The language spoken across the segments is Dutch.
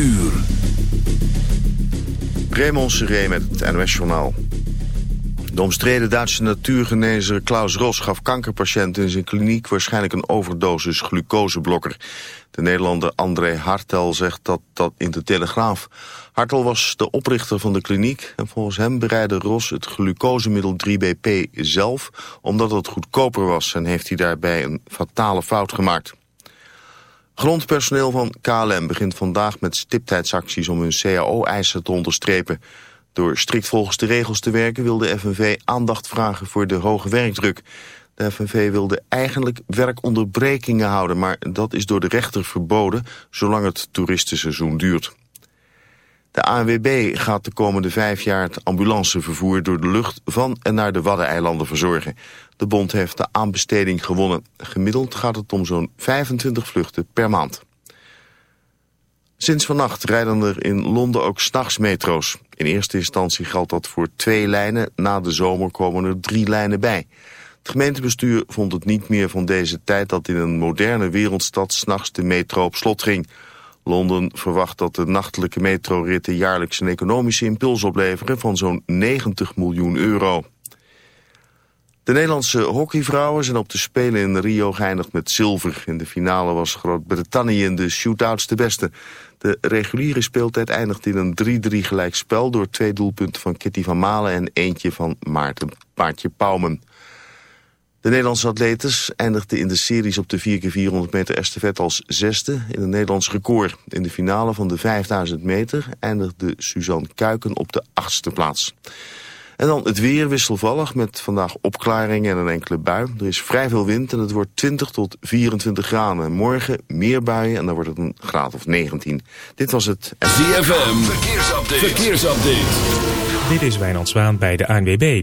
uur. Raymond Seré met het NOS-journaal. De omstreden Duitse natuurgenezer Klaus Ros gaf kankerpatiënten in zijn kliniek waarschijnlijk een overdosis glucoseblokker. De Nederlander André Hartel zegt dat, dat in de Telegraaf. Hartel was de oprichter van de kliniek en volgens hem bereidde Ros het glucosemiddel 3BP zelf omdat het goedkoper was en heeft hij daarbij een fatale fout gemaakt. Grondpersoneel van KLM begint vandaag met stiptijdsacties om hun cao-eisen te onderstrepen. Door strikt volgens de regels te werken wil de FNV aandacht vragen voor de hoge werkdruk. De FNV wilde eigenlijk werkonderbrekingen houden, maar dat is door de rechter verboden zolang het toeristenseizoen duurt. De ANWB gaat de komende vijf jaar het ambulancevervoer door de lucht van en naar de Waddeneilanden verzorgen. De bond heeft de aanbesteding gewonnen. Gemiddeld gaat het om zo'n 25 vluchten per maand. Sinds vannacht rijden er in Londen ook s'nachts metro's. In eerste instantie geldt dat voor twee lijnen. Na de zomer komen er drie lijnen bij. Het gemeentebestuur vond het niet meer van deze tijd dat in een moderne wereldstad s'nachts de metro op slot ging. Londen verwacht dat de nachtelijke metroritten jaarlijks een economische impuls opleveren van zo'n 90 miljoen euro. De Nederlandse hockeyvrouwen zijn op de Spelen in Rio geëindigd met zilver. In de finale was Groot-Brittannië in de shootouts de beste. De reguliere speeltijd eindigde in een 3-3 gelijkspel... door twee doelpunten van Kitty van Malen en eentje van Maarten Paardje Pauwmen. De Nederlandse atletes eindigden in de series op de 4x400 meter estafette als zesde in een Nederlands record. In de finale van de 5000 meter eindigde Suzanne Kuiken op de achtste plaats. En dan het weer wisselvallig met vandaag opklaringen en een enkele bui. Er is vrij veel wind en het wordt 20 tot 24 graden. Morgen meer buien en dan wordt het een graad of 19. Dit was het... ZFM, verkeersupdate. verkeersupdate. Dit is Wijnand Zwaan bij de ANWB.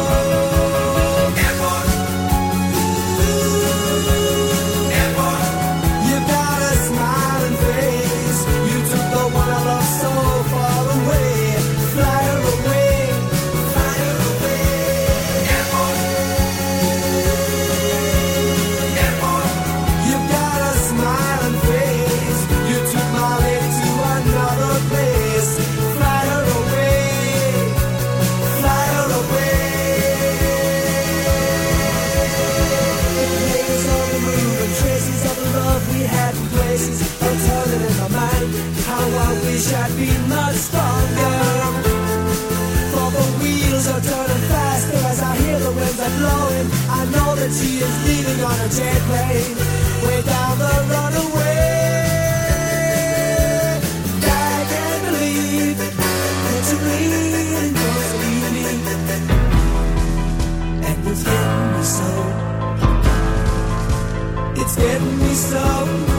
So are turning faster as I hear the winds are blowing. I know that she is leaving on a jet plane, way down the runaway. I can't believe that you're bleeding, cause leaving. And it's getting me so. It's getting me so.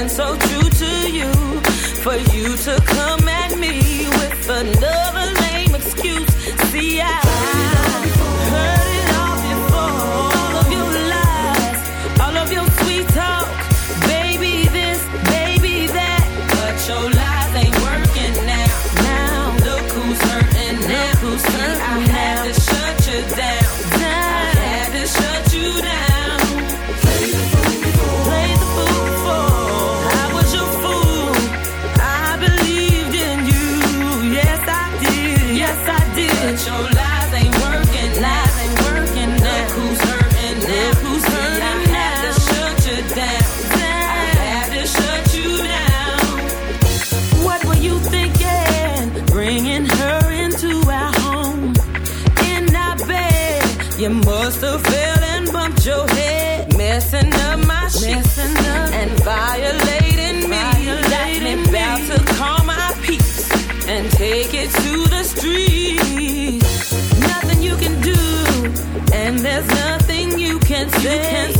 been so You must have fell and bumped your head, messing up my shit, messing me. and violating me. Violating me. About to call my peace and take it to the streets. Nothing you can do, and there's nothing you can say. You can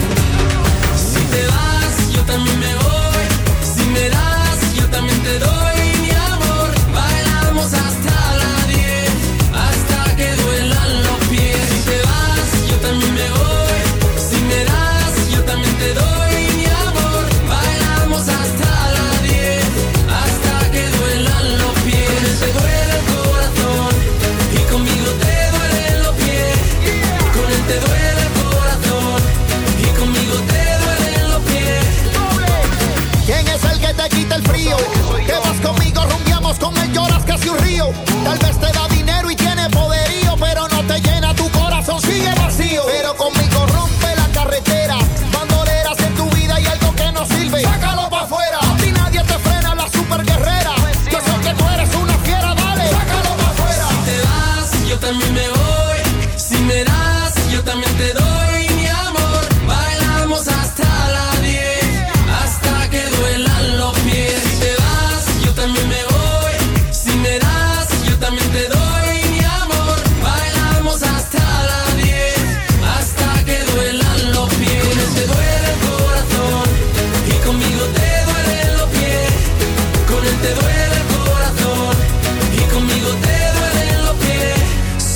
Também me ouve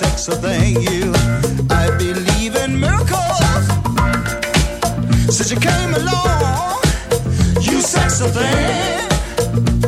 sexer than you. I believe in miracles. Since you came along, you sexer thing.